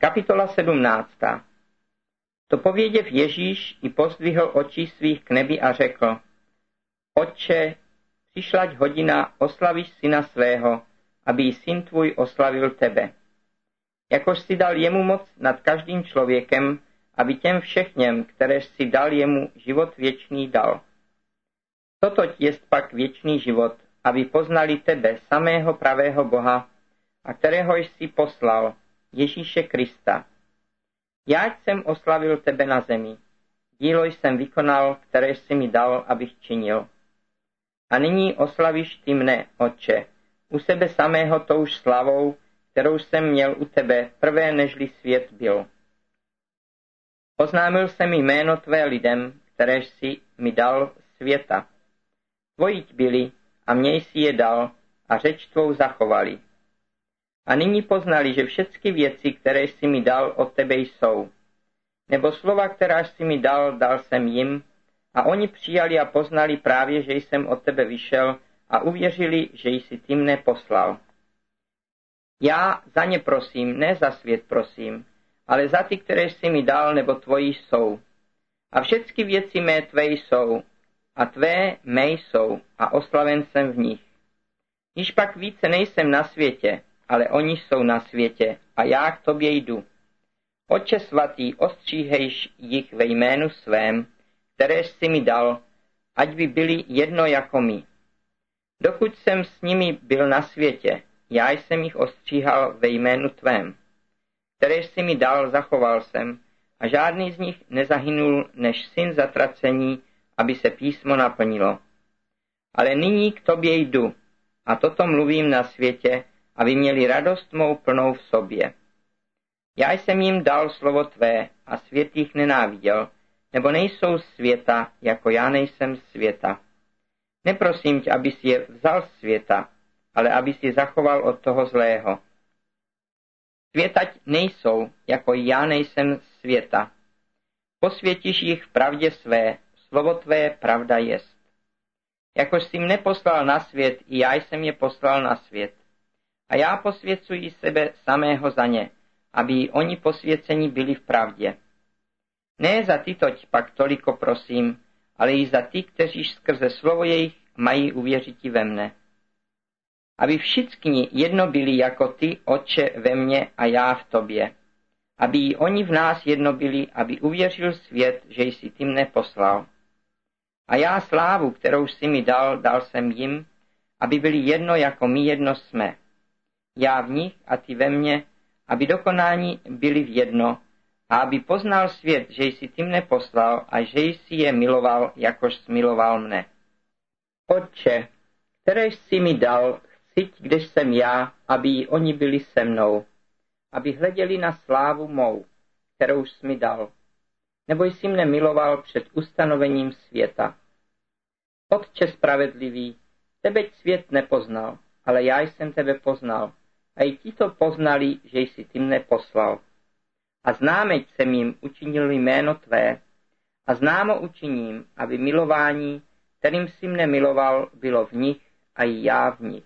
Kapitola 17. To pověděv Ježíš i pozdvihl očí svých k nebi a řekl, Otče, přišlať hodina, oslavíš syna svého, aby i syn tvůj oslavil tebe. Jakož si dal jemu moc nad každým člověkem, aby těm všechněm, které si dal jemu život věčný dal. Toto jest pak věčný život, aby poznali tebe, samého pravého Boha, a kterého jsi poslal, Ježíše Krista. Já jsem oslavil tebe na zemi. Dílo jsem vykonal, které jsi mi dal, abych činil. A nyní oslavíš ty mne, Otče, u sebe samého touž slavou, kterou jsem měl u tebe prvé, nežli svět byl. Oznámil jsem jméno tvé lidem, které jsi mi dal světa. Tvojiť byli a měj si je dal a řeč tvou zachovali. A nyní poznali, že všechny věci, které jsi mi dal, od tebe jsou. Nebo slova, která jsi mi dal, dal jsem jim, a oni přijali a poznali právě, že jsem od tebe vyšel a uvěřili, že jsi ty mne poslal. Já za ně prosím, ne za svět prosím, ale za ty, které jsi mi dal, nebo tvoji jsou. A všechny věci mé tvé jsou, a tvé mé jsou, a oslaven jsem v nich. Již pak více nejsem na světě, ale oni jsou na světě, a já k tobě jdu. Oče svatý, ostříhejš jich ve jménu svém, které jsi mi dal, ať by byli jedno jako my. Dokud jsem s nimi byl na světě, já jsem jich ostříhal ve jménu tvém. Které jsi mi dal, zachoval jsem, a žádný z nich nezahynul než syn zatracení, aby se písmo naplnilo. Ale nyní k tobě jdu, a toto mluvím na světě, aby měli radost mou plnou v sobě. Já jsem jim dal slovo tvé a svět jich nenáviděl, nebo nejsou světa, jako já nejsem světa. Neprosím tě, abys je vzal z světa, ale abys je zachoval od toho zlého. Světať nejsou, jako já nejsem světa. Posvětíš jich v pravdě své, slovo tvé pravda jest. Jakož jsi mne poslal na svět, i já jsem je poslal na svět. A já posvěcuji sebe samého za ně, aby oni posvěceni byli v pravdě. Ne za tytoť pak toliko prosím, ale i za ty, kteří skrze slovo jejich mají uvěřit ve mne. Aby všichni jedno byli jako ty, oče, ve mně a já v tobě. Aby i oni v nás jedno byli, aby uvěřil svět, že jsi ty mne poslal. A já slávu, kterou jsi mi dal, dal jsem jim, aby byli jedno, jako my jedno jsme. Já v nich a ty ve mně, aby dokonání byli v jedno, a aby poznal svět, že jsi ty mne poslal a že jsi je miloval, jakož smiloval mne. Otče, které jsi mi dal, chci, když jsem já, aby i oni byli se mnou, aby hleděli na slávu mou, kterou jsi mi dal, nebo jsi mne miloval před ustanovením světa. Otče spravedlivý, tebeť svět nepoznal, ale já jsem tebe poznal, a i ti to poznali, že jsi ty mne poslal. A známeť jsem jim učinil jméno tvé, a známo učiním, aby milování, kterým si mne miloval, bylo v nich a i já v nich.